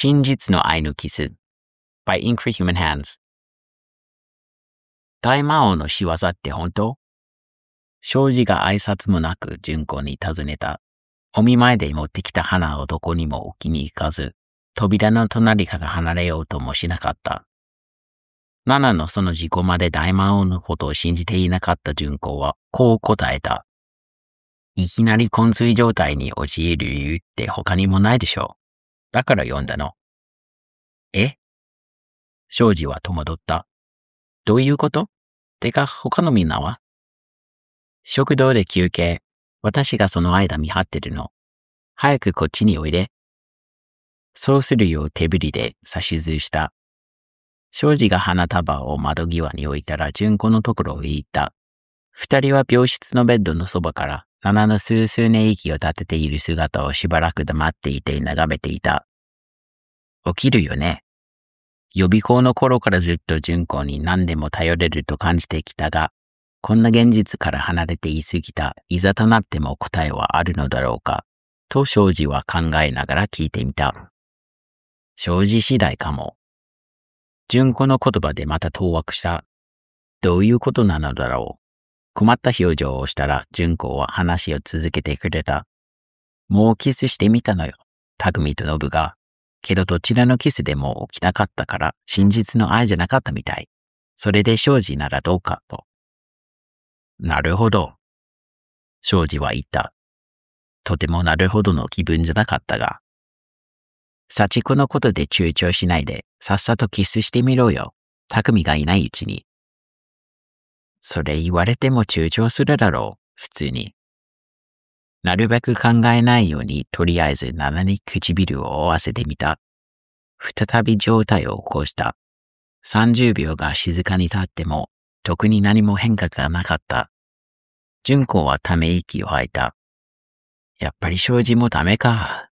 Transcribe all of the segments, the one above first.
真実の愛のキス by Inkry Human Hands 大魔王の仕業って本当？庄司が挨拶もなく純子に尋ねた。お見舞いで持ってきた花をどこにも置きに行かず、扉の隣から離れようともしなかった。ナナのその事故まで大魔王のことを信じていなかった純子は、こう答えた。いきなり昏睡状態に陥る理由って他にもないでしょう。だから読んだの。え？庄司は戸惑った。どういうこと？てか他のみんなは？食堂で休憩。私がその間見張ってるの。早くこっちにおいで。そうするよう手振りで指図した。庄司が花束を窓際に置いたら純子のところへ行った。二人は病室のベッドのそばから七の数々年息を立てている姿をしばらく黙っていて眺めていた。起きるよね。予備校の頃からずっと純子に何でも頼れると感じてきたが、こんな現実から離れていすぎた、いざとなっても答えはあるのだろうか、と庄司は考えながら聞いてみた。庄司次第かも。純子の言葉でまた当惑した。どういうことなのだろう。困った表情をしたら、純子は話を続けてくれた。もうキスしてみたのよ。匠とノブが。けどどちらのキスでも起きなかったから、真実の愛じゃなかったみたい。それで庄司ならどうかと。なるほど。庄司は言った。とてもなるほどの気分じゃなかったが。幸子のことで躊躇しないで、さっさとキスしてみろよ。匠がいないうちに。それ言われても躊躇するだろう、普通に。なるべく考えないように、とりあえず7に唇を合わせてみた。再び状態を起こした。30秒が静かに経っても、特に何も変化がなかった。純子はため息を吐いた。やっぱり障子もダメか。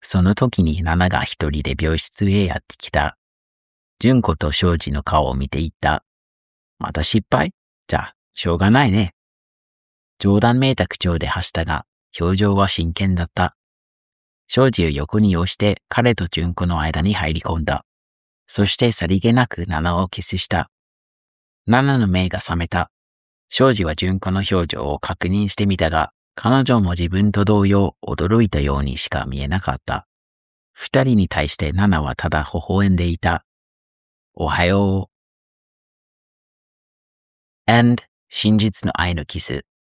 その時にナナが一人で病室へやってきた。純子と庄司の顔を見ていった。また失敗？じゃあ、しょうがないね。冗談めいた口調で発したが、表情は真剣だった。庄司を横に押して彼と純子の間に入り込んだ。そしてさりげなくナナをキスした。ナナの目が覚めた。庄司は純子の表情を確認してみたが、彼女も自分と同様驚いたようにしか見えなかった。二人に対してナナはただ微笑んでいた。おはよう。And 真実の愛のキス。